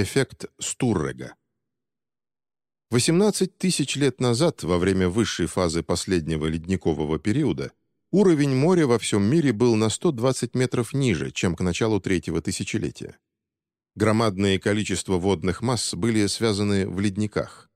Эффект Стуррега. 18 тысяч лет назад, во время высшей фазы последнего ледникового периода, уровень моря во всем мире был на 120 метров ниже, чем к началу третьего тысячелетия. Громадное количество водных масс были связаны в ледниках.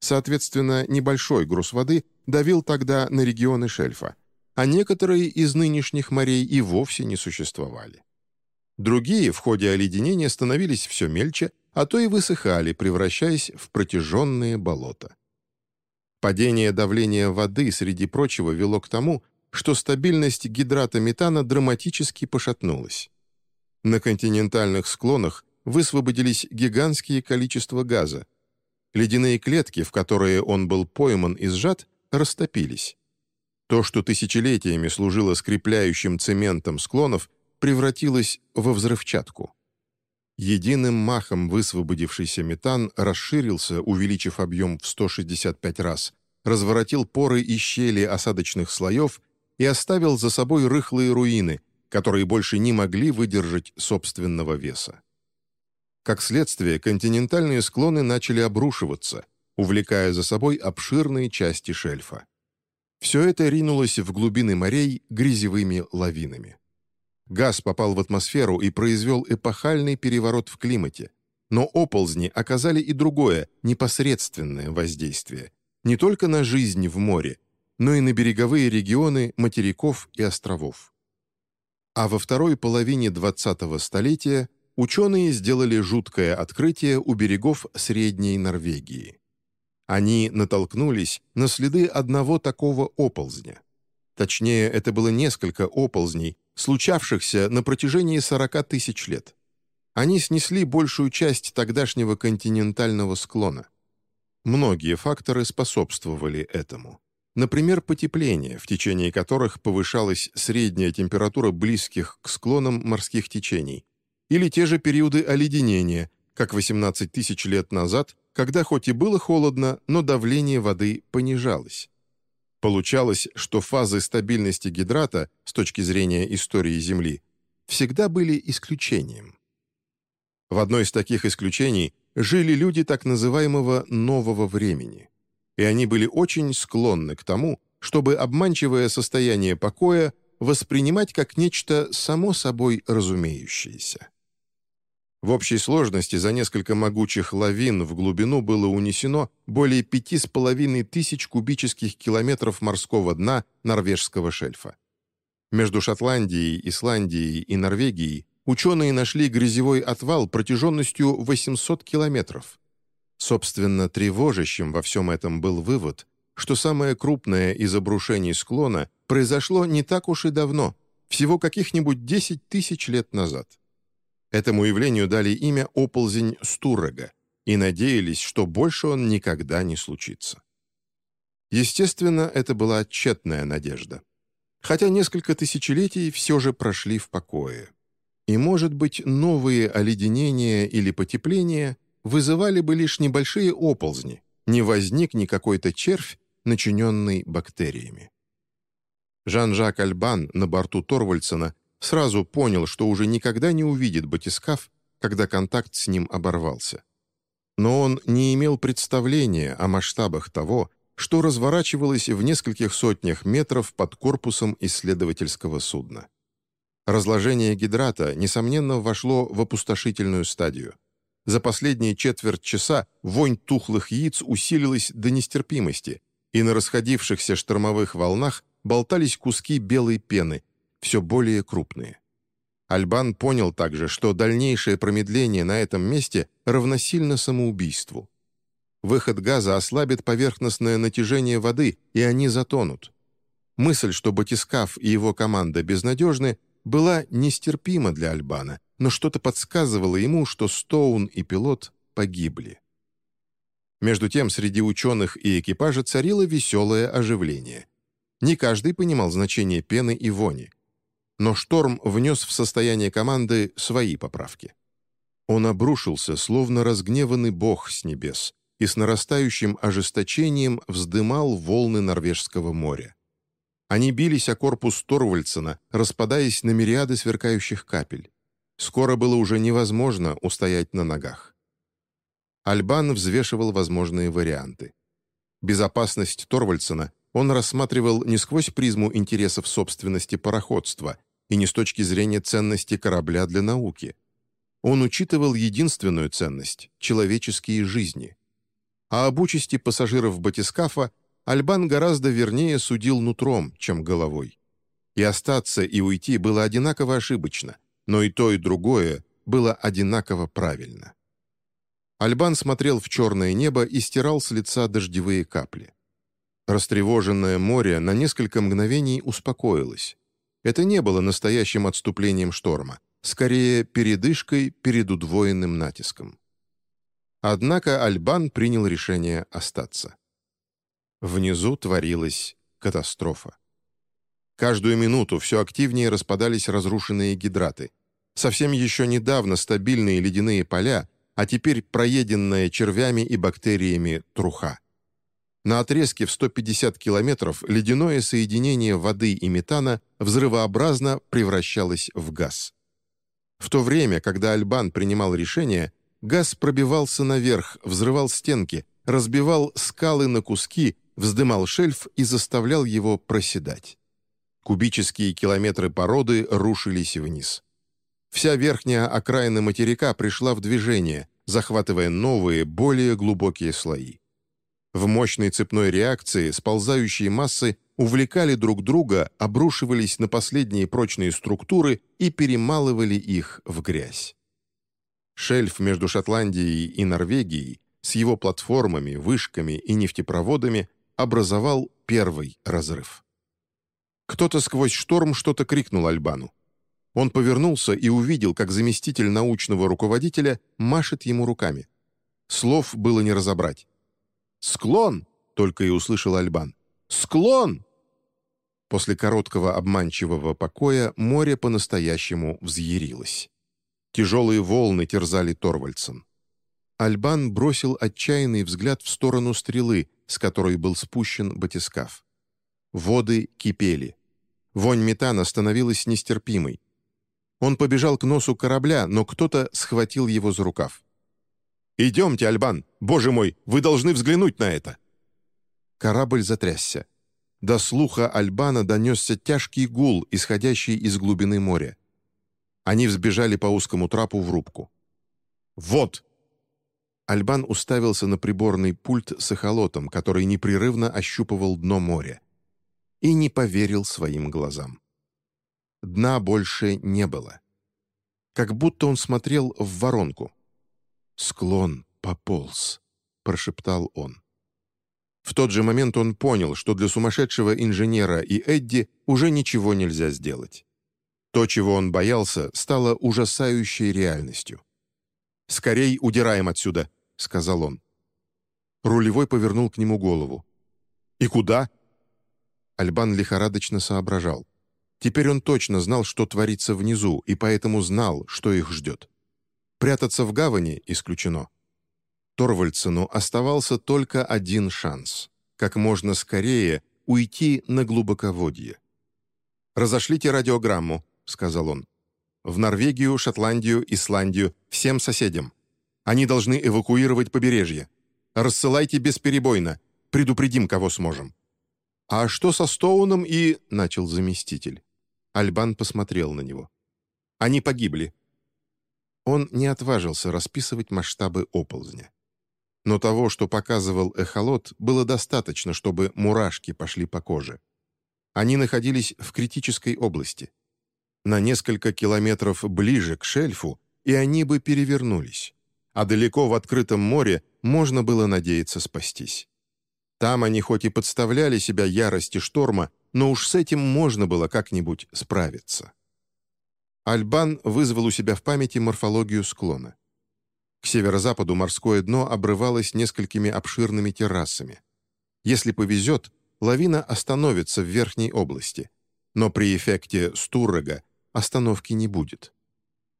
Соответственно, небольшой груз воды давил тогда на регионы шельфа, а некоторые из нынешних морей и вовсе не существовали. Другие в ходе оледенения становились все мельче, а то и высыхали, превращаясь в протяженные болота. Падение давления воды, среди прочего, вело к тому, что стабильность гидрата метана драматически пошатнулась. На континентальных склонах высвободились гигантские количества газа. Ледяные клетки, в которые он был пойман и сжат, растопились. То, что тысячелетиями служило скрепляющим цементом склонов, превратилась во взрывчатку. Единым махом высвободившийся метан расширился, увеличив объем в 165 раз, разворотил поры и щели осадочных слоев и оставил за собой рыхлые руины, которые больше не могли выдержать собственного веса. Как следствие, континентальные склоны начали обрушиваться, увлекая за собой обширные части шельфа. Все это ринулось в глубины морей грязевыми лавинами. Газ попал в атмосферу и произвел эпохальный переворот в климате. Но оползни оказали и другое, непосредственное воздействие. Не только на жизнь в море, но и на береговые регионы материков и островов. А во второй половине 20-го столетия ученые сделали жуткое открытие у берегов Средней Норвегии. Они натолкнулись на следы одного такого оползня. Точнее, это было несколько оползней, случавшихся на протяжении 40 тысяч лет. Они снесли большую часть тогдашнего континентального склона. Многие факторы способствовали этому. Например, потепление, в течение которых повышалась средняя температура близких к склонам морских течений, или те же периоды оледенения, как 18 тысяч лет назад, когда хоть и было холодно, но давление воды понижалось. Получалось, что фазы стабильности гидрата с точки зрения истории Земли всегда были исключением. В одной из таких исключений жили люди так называемого «нового времени», и они были очень склонны к тому, чтобы обманчивое состояние покоя воспринимать как нечто само собой разумеющееся. В общей сложности за несколько могучих лавин в глубину было унесено более пяти с половиной тысяч кубических километров морского дна норвежского шельфа. Между Шотландией, Исландией и Норвегией ученые нашли грязевой отвал протяженностью 800 километров. Собственно, тревожащим во всем этом был вывод, что самое крупное из обрушений склона произошло не так уж и давно, всего каких-нибудь 10 тысяч лет назад. Этому явлению дали имя оползень Стуррега и надеялись, что больше он никогда не случится. Естественно, это была тщетная надежда. Хотя несколько тысячелетий все же прошли в покое. И, может быть, новые оледенения или потепления вызывали бы лишь небольшие оползни, не возник ни какой-то червь, начиненный бактериями. Жан-Жак Альбан на борту Торвальдсена сразу понял, что уже никогда не увидит батискаф, когда контакт с ним оборвался. Но он не имел представления о масштабах того, что разворачивалось в нескольких сотнях метров под корпусом исследовательского судна. Разложение гидрата, несомненно, вошло в опустошительную стадию. За последние четверть часа вонь тухлых яиц усилилась до нестерпимости, и на расходившихся штормовых волнах болтались куски белой пены, все более крупные. Альбан понял также, что дальнейшее промедление на этом месте равносильно самоубийству. Выход газа ослабит поверхностное натяжение воды, и они затонут. Мысль, что батискаф и его команда безнадежны, была нестерпима для Альбана, но что-то подсказывало ему, что Стоун и пилот погибли. Между тем, среди ученых и экипажа царило веселое оживление. Не каждый понимал значение пены и вони но шторм внес в состояние команды свои поправки. Он обрушился, словно разгневанный бог с небес, и с нарастающим ожесточением вздымал волны Норвежского моря. Они бились о корпус Торвальдсена, распадаясь на мириады сверкающих капель. Скоро было уже невозможно устоять на ногах. Альбан взвешивал возможные варианты. Безопасность Торвальдсона он рассматривал не сквозь призму интересов собственности пароходства и не с точки зрения ценности корабля для науки. Он учитывал единственную ценность — человеческие жизни. А об участи пассажиров батискафа Альбан гораздо вернее судил нутром, чем головой. И остаться, и уйти было одинаково ошибочно, но и то, и другое было одинаково правильно. Альбан смотрел в черное небо и стирал с лица дождевые капли. Растревоженное море на несколько мгновений успокоилось. Это не было настоящим отступлением шторма, скорее передышкой перед удвоенным натиском. Однако Альбан принял решение остаться. Внизу творилась катастрофа. Каждую минуту все активнее распадались разрушенные гидраты. Совсем еще недавно стабильные ледяные поля, а теперь проеденная червями и бактериями труха. На отрезке в 150 километров ледяное соединение воды и метана взрывообразно превращалось в газ. В то время, когда Альбан принимал решение, газ пробивался наверх, взрывал стенки, разбивал скалы на куски вздымал шельф и заставлял его проседать. Кубические километры породы рушились вниз. Вся верхняя окраина материка пришла в движение, захватывая новые, более глубокие слои. В мощной цепной реакции сползающие массы увлекали друг друга, обрушивались на последние прочные структуры и перемалывали их в грязь. Шельф между Шотландией и Норвегией с его платформами, вышками и нефтепроводами образовал первый разрыв. Кто-то сквозь шторм что-то крикнул Альбану. Он повернулся и увидел, как заместитель научного руководителя машет ему руками. Слов было не разобрать. «Склон!» — только и услышал Альбан. «Склон!» После короткого обманчивого покоя море по-настоящему взъярилось. Тяжелые волны терзали Торвальдсен. Альбан бросил отчаянный взгляд в сторону стрелы, с которой был спущен батискаф. Воды кипели. Вонь метана становилась нестерпимой. Он побежал к носу корабля, но кто-то схватил его за рукав. «Идемте, Альбан! Боже мой, вы должны взглянуть на это!» Корабль затрясся. До слуха Альбана донесся тяжкий гул, исходящий из глубины моря. Они взбежали по узкому трапу в рубку. «Вот!» Альбан уставился на приборный пульт с эхолотом, который непрерывно ощупывал дно моря. И не поверил своим глазам. Дна больше не было. Как будто он смотрел в воронку. «Склон пополз», — прошептал он. В тот же момент он понял, что для сумасшедшего инженера и Эдди уже ничего нельзя сделать. То, чего он боялся, стало ужасающей реальностью. «Скорей удираем отсюда», — сказал он. Рулевой повернул к нему голову. «И куда?» Альбан лихорадочно соображал. Теперь он точно знал, что творится внизу, и поэтому знал, что их ждет. Прятаться в гавани исключено. Торвальдсену оставался только один шанс — как можно скорее уйти на глубоководье. «Разошлите радиограмму», — сказал он. «В Норвегию, Шотландию, Исландию, всем соседям. Они должны эвакуировать побережье. Рассылайте бесперебойно. Предупредим, кого сможем». «А что со Стоуном и...» — начал заместитель. Альбан посмотрел на него. «Они погибли». Он не отважился расписывать масштабы оползня. Но того, что показывал эхолот, было достаточно, чтобы мурашки пошли по коже. Они находились в критической области. На несколько километров ближе к шельфу, и они бы перевернулись а далеко в открытом море можно было надеяться спастись. Там они хоть и подставляли себя ярости шторма, но уж с этим можно было как-нибудь справиться. Альбан вызвал у себя в памяти морфологию склона. К северо-западу морское дно обрывалось несколькими обширными террасами. Если повезет, лавина остановится в верхней области, но при эффекте Стуррога остановки не будет.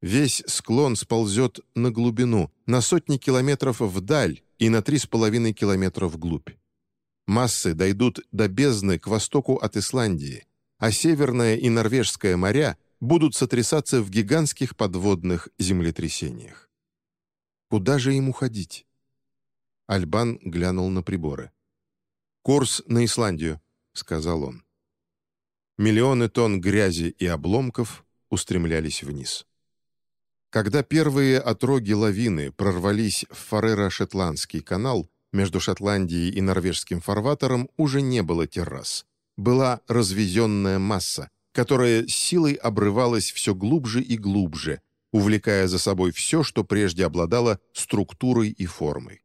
Весь склон сползет на глубину, на сотни километров вдаль и на три с половиной километра вглубь. Массы дойдут до бездны к востоку от Исландии, а Северное и Норвежское моря будут сотрясаться в гигантских подводных землетрясениях. Куда же им уходить? Альбан глянул на приборы. «Курс на Исландию», — сказал он. Миллионы тонн грязи и обломков устремлялись вниз. Когда первые отроги лавины прорвались в Фарера-Шотландский канал, между Шотландией и норвежским фарватером уже не было террас. Была развезенная масса, которая силой обрывалась все глубже и глубже, увлекая за собой все, что прежде обладало структурой и формой.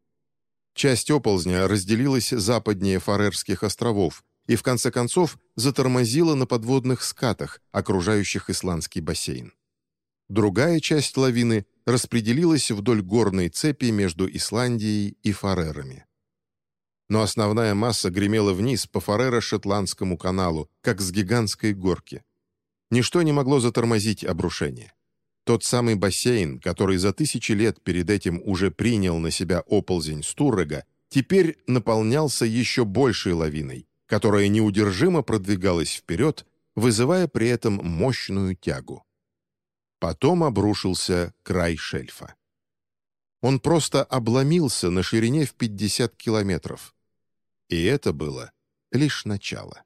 Часть оползня разделилась западнее Фарерских островов и, в конце концов, затормозила на подводных скатах, окружающих Исландский бассейн. Другая часть лавины распределилась вдоль горной цепи между Исландией и Фарерами. Но основная масса гремела вниз по Фареро-Шотландскому каналу, как с гигантской горки. Ничто не могло затормозить обрушение. Тот самый бассейн, который за тысячи лет перед этим уже принял на себя оползень Стуррега, теперь наполнялся еще большей лавиной, которая неудержимо продвигалась вперед, вызывая при этом мощную тягу. Потом обрушился край шельфа. Он просто обломился на ширине в 50 километров. И это было лишь начало.